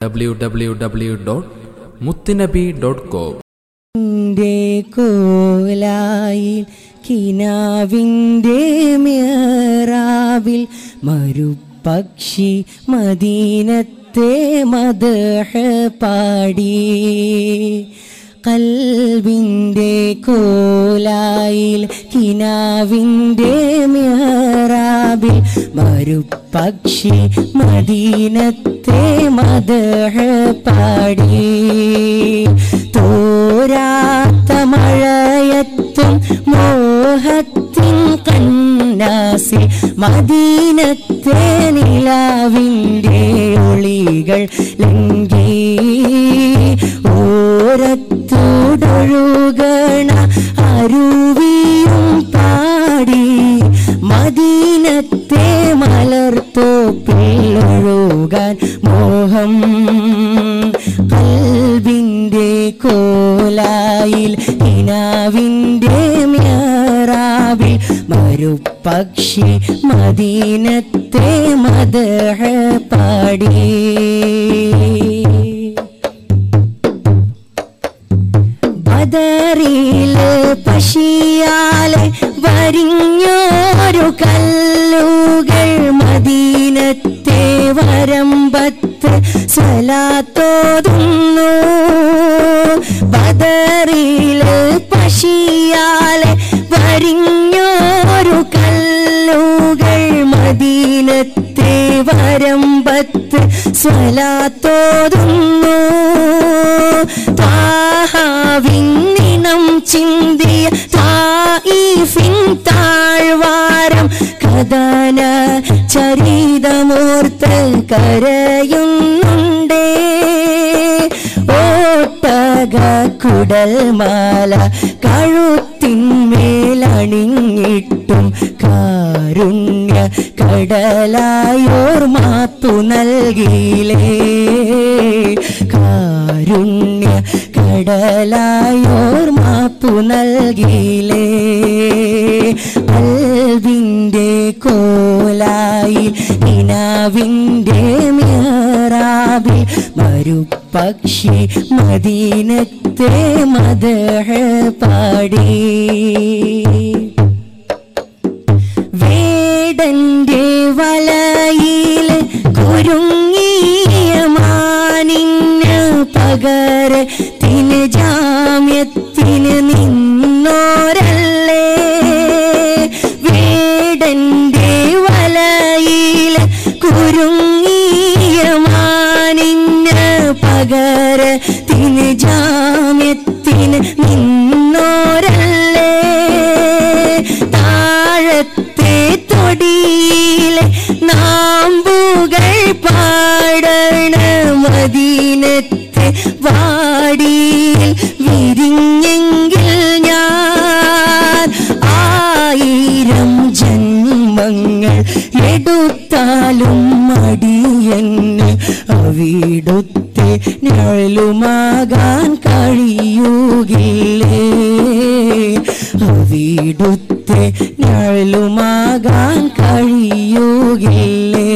W W W dot Muthunabi dot com കോലായി കിനാവിന്റെ മേറാവിൽ മരുപക്ഷി മദീനത്തെ മദഹ പാടി. കൽവിന്റെ കോലായിൽ കിനാവിന്റെ മേറാവിൽ മരുപക്ഷി മദീനത്തെ മദഹ പാടി. തോരാത്ത മഴയത്തും മോഹത്തിൻ കന്നാസി മദീനത്തെ നിലാവിന്റെ ഒളികൾ ലങ്കി. ഓരത്തോടൊഴുകണ അരുവിയും പാടി മദീനത്തെ മലർത്തോപ്പിൽ ഒഴുകാൻ മോഹം. കൽവിന്റെ കോലായിൽ ഇനാവിന്റെ മ്യാറാവിൽ മരുപക്ഷി മദീനത്തെ മദഹ പാടി ബദറിൽ പശിയാലെ വരിഞ്ഞോരു കല്ലുകൾ വരമ്പത്ത് സലാത്തോതുന്നു ബദറിൽ പശിയാലെ വരിഞ്ഞോരു കല്ലുകൾ മദീനത്തെ വരമ്പത്ത് സ്വലാത്തോതുന്നു. താഹാവിന്നിണം ചിന്തിയ തായിഫിൻ താഴ്വാരം കഥന ചരിതമൂർത്ത് കരയുന്നുണ്ടേ. ഓട്ടക കുടൽമാല കഴുത്തിന്മേലണിഞ്ഞിട്ടും കാരുണ്യ കടലായോർ മാത്തു നൽകിയിലേ കാരുണ്യ കടലായോർ മാത്തു നൽകിയിലേ മിയറാവിൽ മേറാബിൽ മരുപക്ഷി മദീനത്തെ മദഹ പാടി. വേടന്റെ വലയിൽ കുരുങ്ങിയ മാനിന് പകരത്തിന് ജാമ്യത്തിന് നിന്നോരല്ലേ പകരത്തിന് ജാമ്യത്തിന് നിന്നോരല്ലേ? താഴത്തെ തൊടിയിലെ നാമ്പുകൾ പാടണ മദീനത്തെ വാടിയിൽ വിരിഞ്ഞെങ്കിൽ ഞാൻ ആയിരം ജന്മങ്ങൾ എടുത്താലും മടിയെന്ന് അവിടുത്തെ ഞളുമാകാൻ കഴിയുകില്ലേ? അവിടുത്തെ ഞളുമാകാൻ കഴിയുകില്ലേ?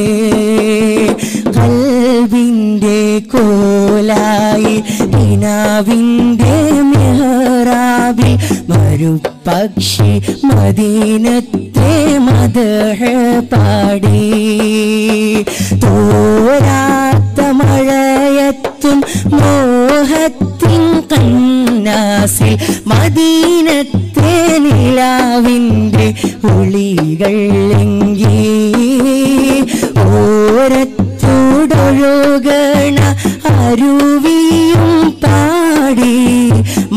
കൽവിന്റെ കോലായി ഇനാവിന്റെ മെഹറാബിൽ മരുപക്ഷി മദീനത്തെ മദഹ പാടി. തോരാ മോഹത്തിൻ കന്നാസിൽ മദീനത്തെ നിലാവിന്റെ ഒളികൾ എങ്കി ഓരത്തോടൊഴുകണ അരുവിയും പാടി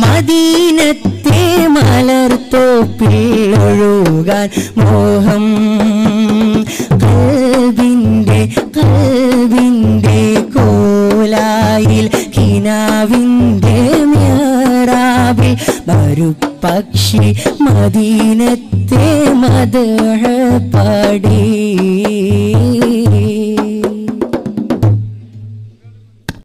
മദീനത്തെ മലർത്തോപ്പിൽ ഒഴുകാൻ മോഹം മരുപക്ഷി മദീനത്തെ മദ പാടി.